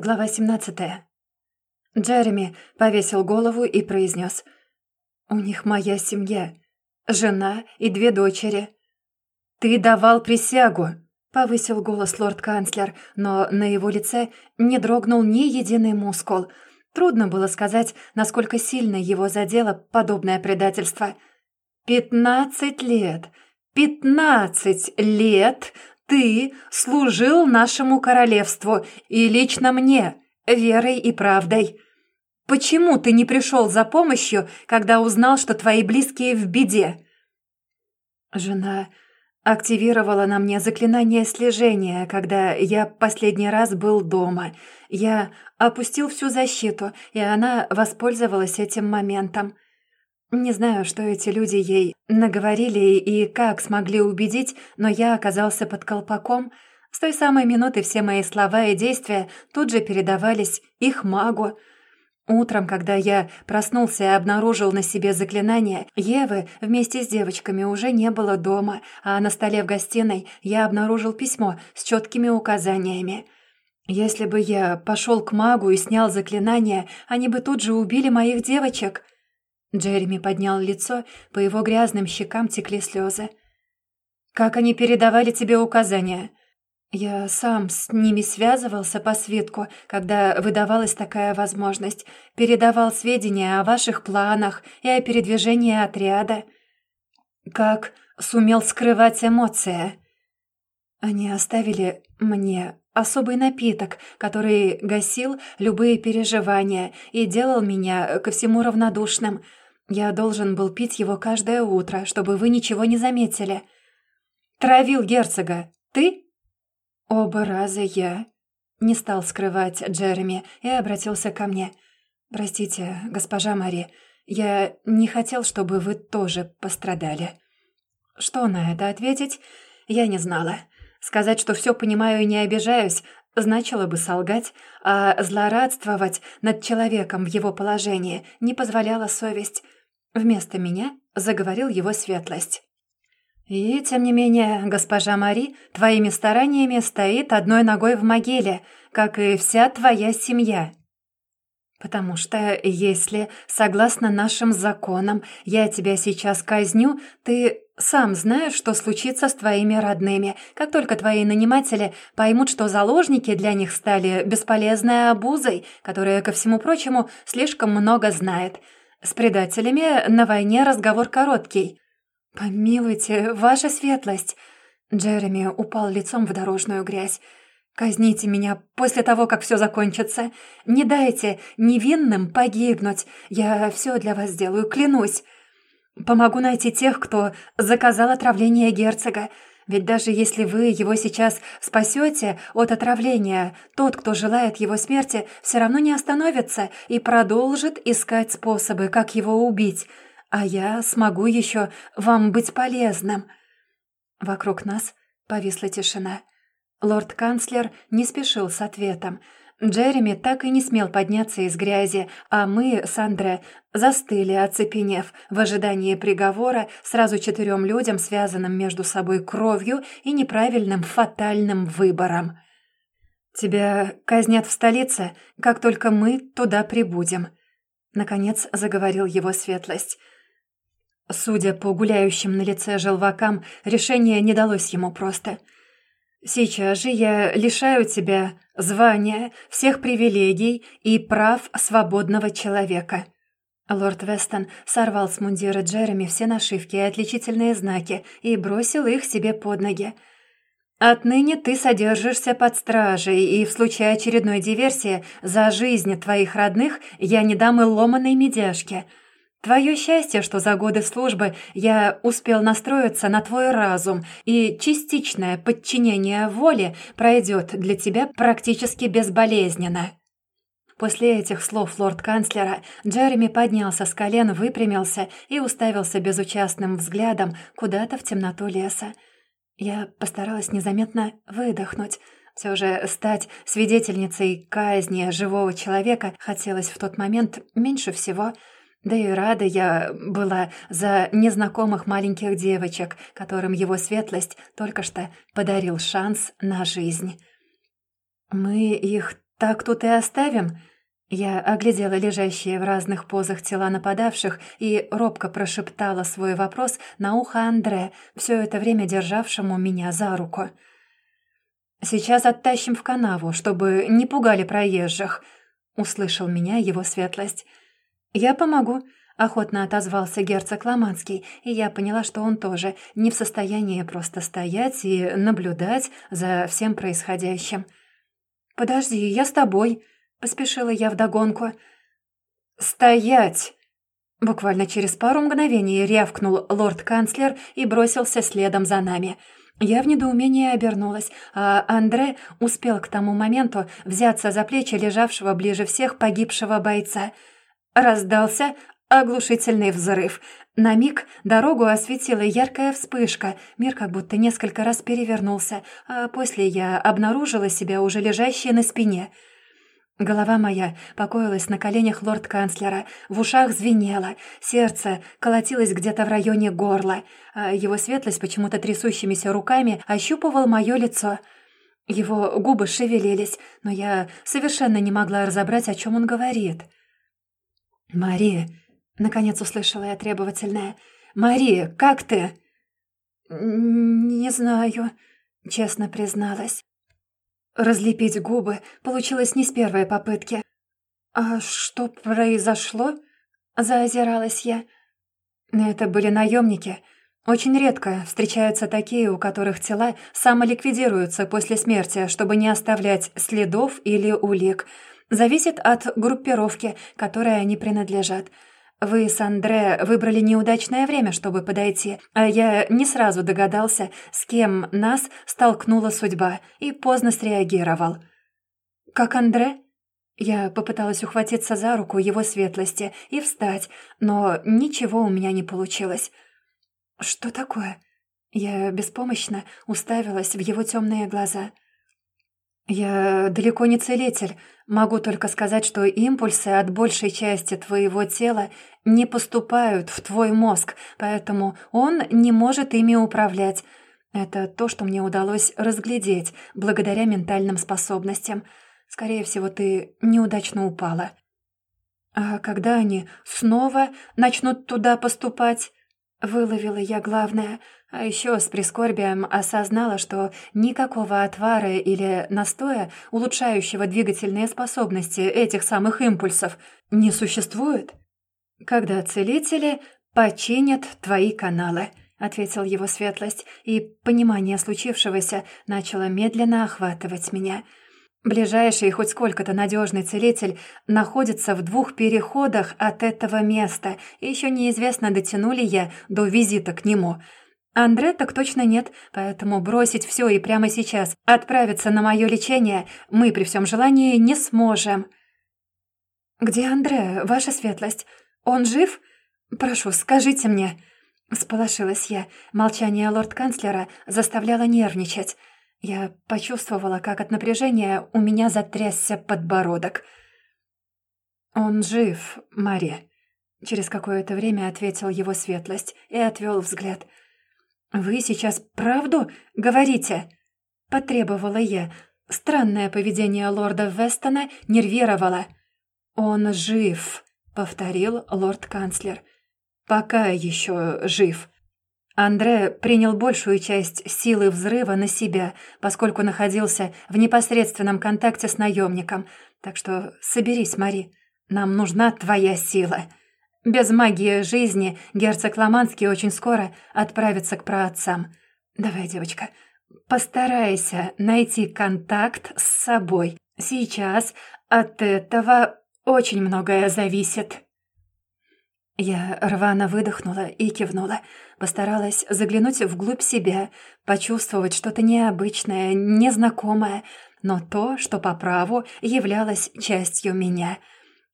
Глава 17. Джереми повесил голову и произнес. «У них моя семья, жена и две дочери». «Ты давал присягу», — повысил голос лорд-канцлер, но на его лице не дрогнул ни единый мускул. Трудно было сказать, насколько сильно его задело подобное предательство. «Пятнадцать лет! Пятнадцать лет ты служил нашему королевству и лично мне, верой и правдой. Почему ты не пришел за помощью, когда узнал, что твои близкие в беде?» Жена активировала на мне заклинание слежения, когда я последний раз был дома. Я опустил всю защиту, и она воспользовалась этим моментом. Не знаю, что эти люди ей наговорили и как смогли убедить, но я оказался под колпаком. С той самой минуты все мои слова и действия тут же передавались их магу. Утром, когда я проснулся и обнаружил на себе заклинание, Евы вместе с девочками уже не было дома, а на столе в гостиной я обнаружил письмо с четкими указаниями. Если бы я пошел к магу и снял заклинание, они бы тут же убили моих девочек — Джереми поднял лицо, по его грязным щекам текли слезы. «Как они передавали тебе указания?» «Я сам с ними связывался по свитку, когда выдавалась такая возможность, передавал сведения о ваших планах и о передвижении отряда. Как сумел скрывать эмоции?» «Они оставили мне особый напиток, который гасил любые переживания и делал меня ко всему равнодушным. Я должен был пить его каждое утро, чтобы вы ничего не заметили. Травил герцога. Ты? Оба раза я. Не стал скрывать Джереми и обратился ко мне. Простите, госпожа Мари, я не хотел, чтобы вы тоже пострадали. Что на это ответить, я не знала. Сказать, что все понимаю и не обижаюсь, значило бы солгать, а злорадствовать над человеком в его положении не позволяла совесть. Вместо меня заговорил его светлость. «И, тем не менее, госпожа Мари твоими стараниями стоит одной ногой в могиле, как и вся твоя семья. Потому что, если, согласно нашим законам, я тебя сейчас казню, ты сам знаешь, что случится с твоими родными, как только твои наниматели поймут, что заложники для них стали бесполезной обузой, которая, ко всему прочему, слишком много знает». С предателями на войне разговор короткий. Помилуйте, ваша светлость. Джереми упал лицом в дорожную грязь. Казните меня после того, как все закончится. Не дайте невинным погибнуть. Я все для вас сделаю, клянусь. Помогу найти тех, кто заказал отравление герцога. Ведь даже если вы его сейчас спасете от отравления, тот, кто желает его смерти, все равно не остановится и продолжит искать способы, как его убить. А я смогу еще вам быть полезным». Вокруг нас повисла тишина. Лорд-канцлер не спешил с ответом — Джереми так и не смел подняться из грязи, а мы с Андре застыли, оцепенев, в ожидании приговора сразу четырем людям, связанным между собой кровью и неправильным фатальным выбором. «Тебя казнят в столице, как только мы туда прибудем», — наконец заговорил его светлость. Судя по гуляющим на лице желвакам, решение не далось ему просто — Сейчас же я лишаю тебя звания, всех привилегий и прав свободного человека». Лорд Вестон сорвал с мундира Джереми все нашивки и отличительные знаки и бросил их себе под ноги. «Отныне ты содержишься под стражей, и в случае очередной диверсии за жизнь твоих родных я не дам и ломаной медяшки. Твое счастье, что за годы службы я успел настроиться на твой разум, и частичное подчинение воле пройдет для тебя практически безболезненно». После этих слов лорд-канцлера Джереми поднялся с колен, выпрямился и уставился безучастным взглядом куда-то в темноту леса. Я постаралась незаметно выдохнуть. Все же стать свидетельницей казни живого человека хотелось в тот момент меньше всего — да и рада я была за незнакомых маленьких девочек, которым его светлость только что подарил шанс на жизнь. «Мы их так тут и оставим?» Я оглядела лежащие в разных позах тела нападавших и робко прошептала свой вопрос на ухо Андре, все это время державшему меня за руку. «Сейчас оттащим в канаву, чтобы не пугали проезжих», — услышал меня его светлость. «Я помогу», — охотно отозвался герцог Ломанский, и я поняла, что он тоже не в состоянии просто стоять и наблюдать за всем происходящим. «Подожди, я с тобой», — поспешила я вдогонку. «Стоять!» Буквально через пару мгновений рявкнул лорд-канцлер и бросился следом за нами. Я в недоумении обернулась, а Андре успел к тому моменту взяться за плечи лежавшего ближе всех погибшего бойца. Раздался оглушительный взрыв. На миг дорогу осветила яркая вспышка, мир как будто несколько раз перевернулся, а после я обнаружила себя уже лежащей на спине — Голова моя покоилась на коленях лорд-канцлера, в ушах звенело, сердце колотилось где-то в районе горла, а его светлость почему-то трясущимися руками ощупывал мое лицо. Его губы шевелились, но я совершенно не могла разобрать, о чем он говорит. «Мари!» — наконец услышала я требовательное. «Мари, как ты?» «Не знаю», — честно призналась. Разлепить губы получилось не с первой попытки. «А что произошло?» — заозиралась я. «Это были наемники. Очень редко встречаются такие, у которых тела самоликвидируются после смерти, чтобы не оставлять следов или улик. Зависит от группировки, которой они принадлежат». «Вы с Андре выбрали неудачное время, чтобы подойти, а я не сразу догадался, с кем нас столкнула судьба, и поздно среагировал». «Как Андре?» Я попыталась ухватиться за руку его светлости и встать, но ничего у меня не получилось. «Что такое?» Я беспомощно уставилась в его темные глаза. «Я далеко не целитель. Могу только сказать, что импульсы от большей части твоего тела не поступают в твой мозг, поэтому он не может ими управлять. Это то, что мне удалось разглядеть благодаря ментальным способностям. Скорее всего, ты неудачно упала». «А когда они снова начнут туда поступать?» Выловила я главное, а еще с прискорбием осознала, что никакого отвара или настоя, улучшающего двигательные способности этих самых импульсов, не существует. «Когда целители починят твои каналы», — ответил его светлость, и понимание случившегося начало медленно охватывать меня — Ближайший хоть сколько-то надежный целитель находится в двух переходах от этого места, и еще неизвестно, дотянули я до визита к нему. Андре так точно нет, поэтому бросить все и прямо сейчас отправиться на мое лечение мы при всем желании не сможем. «Где Андре, ваша светлость? Он жив? Прошу, скажите мне». Сполошилась я. Молчание лорд-канцлера заставляло нервничать. Я почувствовала, как от напряжения у меня затрясся подбородок. «Он жив, Мария», — через какое-то время ответил его светлость и отвел взгляд. «Вы сейчас правду говорите?» — потребовала я. Странное поведение лорда Вестона нервировало. «Он жив», — повторил лорд-канцлер. «Пока еще жив». Андре принял большую часть силы взрыва на себя, поскольку находился в непосредственном контакте с наемником. Так что соберись, Мари, нам нужна твоя сила. Без магии жизни герцог Ломанский очень скоро отправится к праотцам. Давай, девочка, постарайся найти контакт с собой. Сейчас от этого очень многое зависит. Я рвано выдохнула и кивнула. Постаралась заглянуть вглубь себя, почувствовать что-то необычное, незнакомое, но то, что по праву являлось частью меня.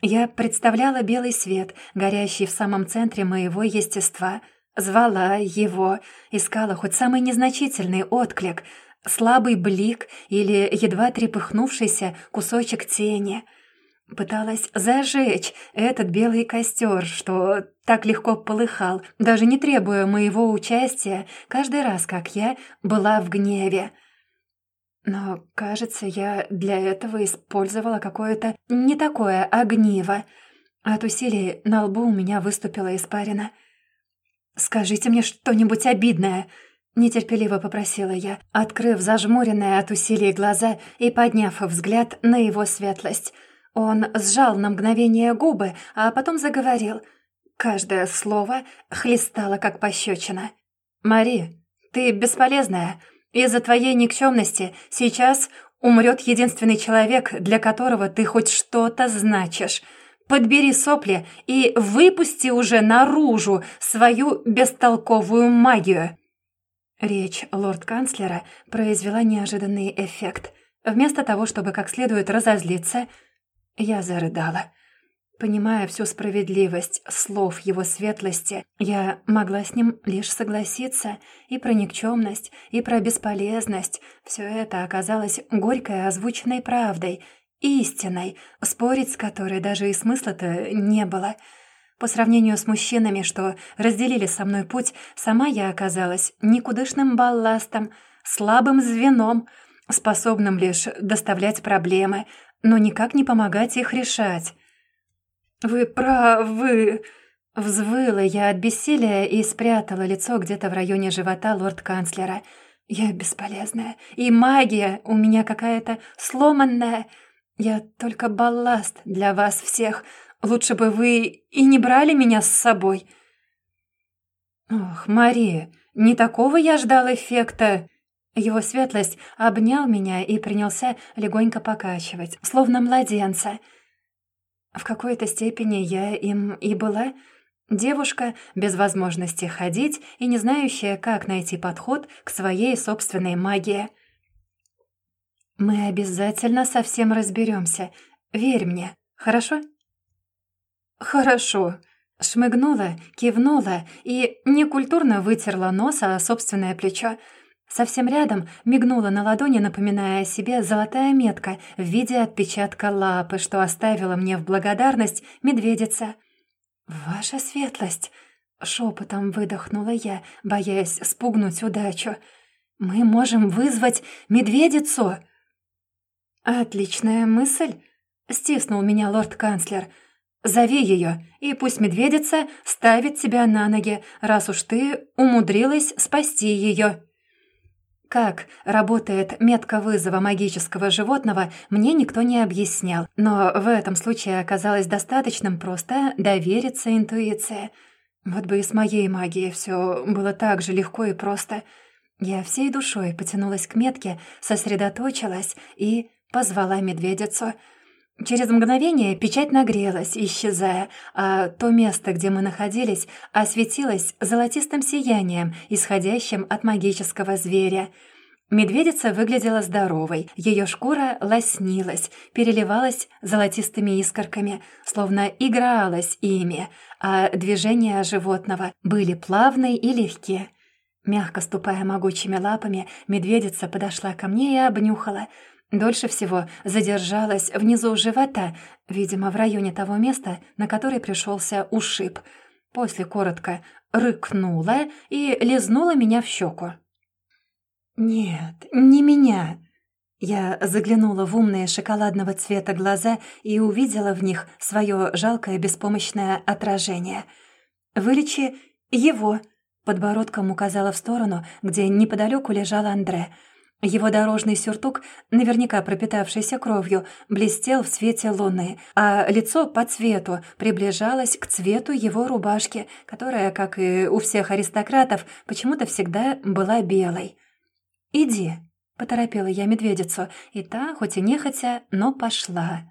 Я представляла белый свет, горящий в самом центре моего естества, звала его, искала хоть самый незначительный отклик, слабый блик или едва трепыхнувшийся кусочек тени — Пыталась зажечь этот белый костер, что так легко полыхал, даже не требуя моего участия каждый раз, как я была в гневе. Но, кажется, я для этого использовала какое-то не такое огниво. От усилий на лбу у меня выступила испарина. «Скажите мне что-нибудь обидное», — нетерпеливо попросила я, открыв зажмуренные от усилий глаза и подняв взгляд на его светлость. Он сжал на мгновение губы, а потом заговорил. Каждое слово хлестало, как пощечина. «Мари, ты бесполезная. Из-за твоей никчемности сейчас умрет единственный человек, для которого ты хоть что-то значишь». Подбери сопли и выпусти уже наружу свою бестолковую магию!» Речь лорд-канцлера произвела неожиданный эффект. Вместо того, чтобы как следует разозлиться, я зарыдала. Понимая всю справедливость слов его светлости, я могла с ним лишь согласиться. И про никчемность, и про бесполезность. Все это оказалось горькой озвученной правдой — истиной, спорить с которой даже и смысла-то не было. По сравнению с мужчинами, что разделили со мной путь, сама я оказалась никудышным балластом, слабым звеном, способным лишь доставлять проблемы, но никак не помогать их решать. «Вы правы!» Взвыла я от бессилия и спрятала лицо где-то в районе живота лорд-канцлера. «Я бесполезная, и магия у меня какая-то сломанная!» «Я только балласт для вас всех. Лучше бы вы и не брали меня с собой». «Ох, Мария, не такого я ждал эффекта!» Его светлость обнял меня и принялся легонько покачивать, словно младенца. В какой-то степени я им и была. Девушка без возможности ходить и не знающая, как найти подход к своей собственной магии. «Мы обязательно совсем разберемся. Верь мне, хорошо?» «Хорошо», — шмыгнула, кивнула и некультурно вытерла нос о собственное плечо. Совсем рядом мигнула на ладони, напоминая о себе золотая метка в виде отпечатка лапы, что оставила мне в благодарность медведица. «Ваша светлость!» — шепотом выдохнула я, боясь спугнуть удачу. «Мы можем вызвать медведицу!» «Отличная мысль!» — стиснул меня лорд-канцлер. «Зови ее, и пусть медведица ставит тебя на ноги, раз уж ты умудрилась спасти ее». Как работает метка вызова магического животного, мне никто не объяснял, но в этом случае оказалось достаточным просто довериться интуиции. Вот бы и с моей магией все было так же легко и просто. Я всей душой потянулась к метке, сосредоточилась и Позвала медведицу. Через мгновение печать нагрелась, исчезая, а то место, где мы находились, осветилось золотистым сиянием, исходящим от магического зверя. Медведица выглядела здоровой, ее шкура лоснилась, переливалась золотистыми искорками, словно игралась ими, а движения животного были плавные и легкие. Мягко ступая могучими лапами, медведица подошла ко мне и обнюхала — Дольше всего задержалась внизу живота, видимо, в районе того места, на который пришелся ушиб. После коротко рыкнула и лизнула меня в щеку. «Нет, не меня!» Я заглянула в умные шоколадного цвета глаза и увидела в них свое жалкое беспомощное отражение. «Вылечи его!» Подбородком указала в сторону, где неподалеку лежал Андре — его дорожный сюртук, наверняка пропитавшийся кровью, блестел в свете луны, а лицо по цвету приближалось к цвету его рубашки, которая, как и у всех аристократов, почему-то всегда была белой. «Иди», — поторопила я медведицу, и та, хоть и нехотя, но пошла.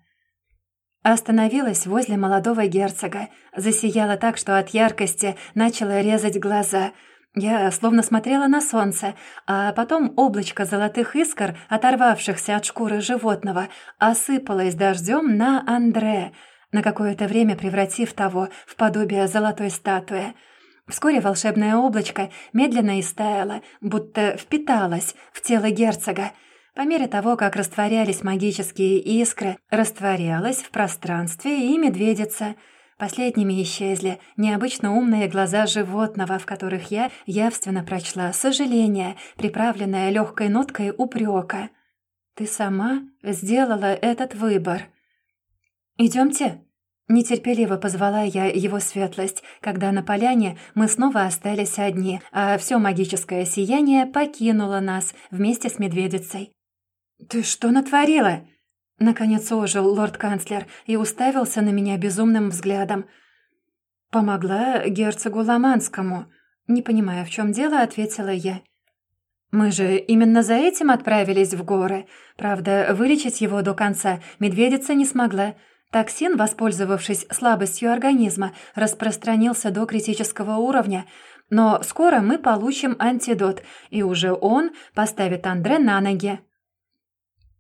Остановилась возле молодого герцога, засияла так, что от яркости начала резать глаза — я словно смотрела на солнце, а потом облачко золотых искр, оторвавшихся от шкуры животного, осыпалось дождем на Андре, на какое-то время превратив того в подобие золотой статуи. Вскоре волшебное облачко медленно истаяло, будто впиталось в тело герцога. По мере того, как растворялись магические искры, растворялась в пространстве и медведица — Последними исчезли необычно умные глаза животного, в которых я явственно прочла сожаление, приправленное легкой ноткой упрека. Ты сама сделала этот выбор. Идемте. Нетерпеливо позвала я его светлость, когда на поляне мы снова остались одни, а все магическое сияние покинуло нас вместе с медведицей. «Ты что натворила?» Наконец ожил лорд-канцлер и уставился на меня безумным взглядом. «Помогла герцогу Ломанскому», — не понимая, в чем дело, ответила я. «Мы же именно за этим отправились в горы. Правда, вылечить его до конца медведица не смогла. Токсин, воспользовавшись слабостью организма, распространился до критического уровня. Но скоро мы получим антидот, и уже он поставит Андре на ноги».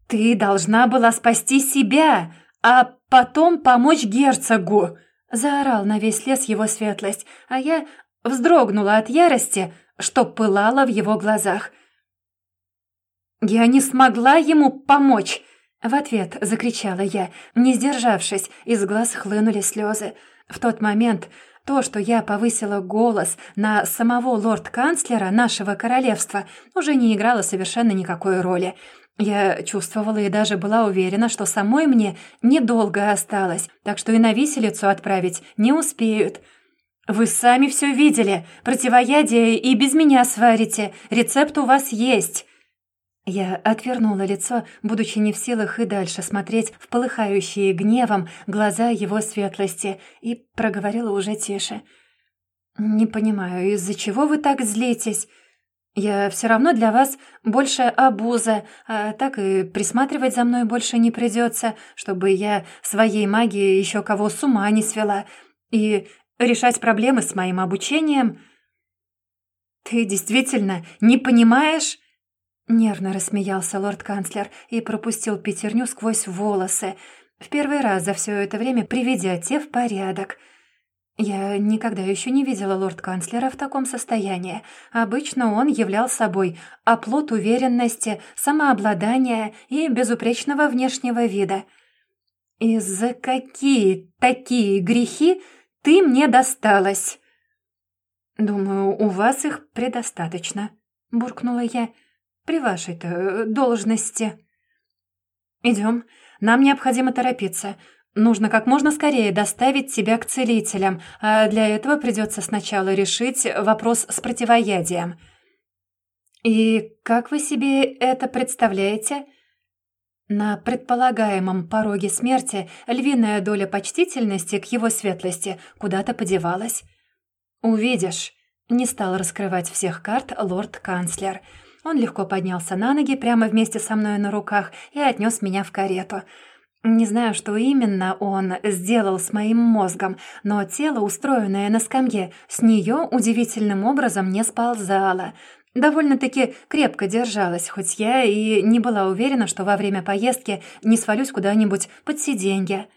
«Ты должна была спасти себя, а потом помочь герцогу!» Заорал на весь лес его светлость, а я вздрогнула от ярости, что пылало в его глазах. «Я не смогла ему помочь!» В ответ закричала я, не сдержавшись, из глаз хлынули слезы. В тот момент то, что я повысила голос на самого лорд-канцлера нашего королевства, уже не играло совершенно никакой роли. Я чувствовала и даже была уверена, что самой мне недолго осталось, так что и на виселицу отправить не успеют. «Вы сами все видели. Противоядие и без меня сварите. Рецепт у вас есть». Я отвернула лицо, будучи не в силах и дальше смотреть в полыхающие гневом глаза его светлости, и проговорила уже тише. «Не понимаю, из-за чего вы так злитесь? Я все равно для вас больше обуза, а так и присматривать за мной больше не придется, чтобы я своей магией еще кого с ума не свела. И решать проблемы с моим обучением. «Ты действительно не понимаешь?» Нервно рассмеялся лорд-канцлер и пропустил пятерню сквозь волосы, в первый раз за все это время приведя те в порядок. Я никогда еще не видела лорд-канцлера в таком состоянии. Обычно он являл собой оплот уверенности, самообладания и безупречного внешнего вида. «И за какие такие грехи ты мне досталась!» «Думаю, у вас их предостаточно», — буркнула я, — «при вашей-то э, должности». «Идем, нам необходимо торопиться. Нужно как можно скорее доставить тебя к целителям, а для этого придется сначала решить вопрос с противоядием». «И как вы себе это представляете?» На предполагаемом пороге смерти львиная доля почтительности к его светлости куда-то подевалась. «Увидишь», — не стал раскрывать всех карт лорд-канцлер. Он легко поднялся на ноги прямо вместе со мной на руках и отнес меня в карету. Не знаю, что именно он сделал с моим мозгом, но тело, устроенное на скамье, с нее удивительным образом не сползало — Довольно-таки крепко держалась, хоть я и не была уверена, что во время поездки не свалюсь куда-нибудь под сиденье.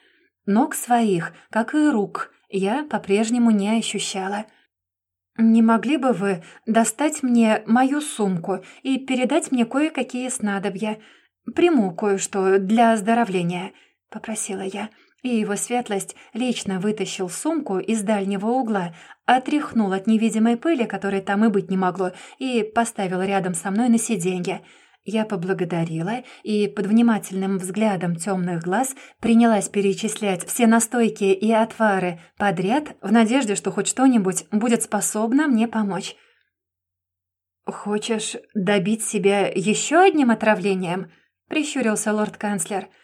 Ног своих, как и рук, я по-прежнему не ощущала. «Не могли бы вы достать мне мою сумку и передать мне кое-какие снадобья? Приму кое-что для оздоровления», — попросила я и его светлость лично вытащил сумку из дальнего угла, отряхнул от невидимой пыли, которой там и быть не могло, и поставил рядом со мной на сиденье. Я поблагодарила и под внимательным взглядом темных глаз принялась перечислять все настойки и отвары подряд в надежде, что хоть что-нибудь будет способно мне помочь. «Хочешь добить себя еще одним отравлением?» — прищурился лорд-канцлер —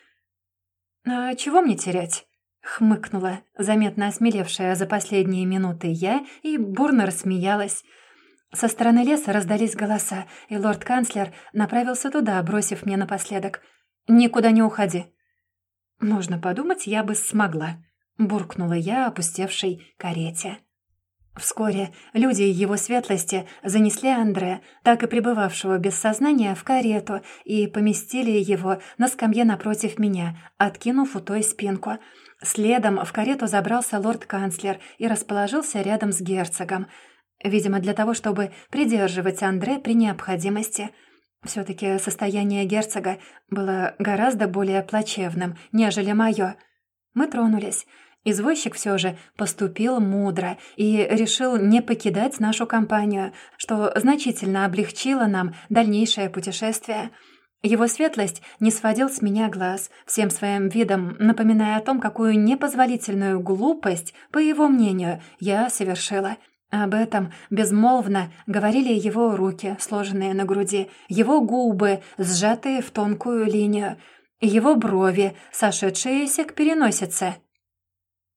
«А чего мне терять?» — хмыкнула, заметно осмелевшая за последние минуты я, и бурно рассмеялась. Со стороны леса раздались голоса, и лорд-канцлер направился туда, бросив мне напоследок. «Никуда не уходи». «Нужно подумать, я бы смогла», — буркнула я опустевшей карете. Вскоре люди его светлости занесли Андре, так и пребывавшего без сознания, в карету и поместили его на скамье напротив меня, откинув у той спинку. Следом в карету забрался лорд-канцлер и расположился рядом с герцогом. Видимо, для того, чтобы придерживать Андре при необходимости. Все-таки состояние герцога было гораздо более плачевным, нежели мое. Мы тронулись. Извозчик все же поступил мудро и решил не покидать нашу компанию, что значительно облегчило нам дальнейшее путешествие. Его светлость не сводил с меня глаз, всем своим видом напоминая о том, какую непозволительную глупость, по его мнению, я совершила. Об этом безмолвно говорили его руки, сложенные на груди, его губы, сжатые в тонкую линию, его брови, сошедшиеся к переносице —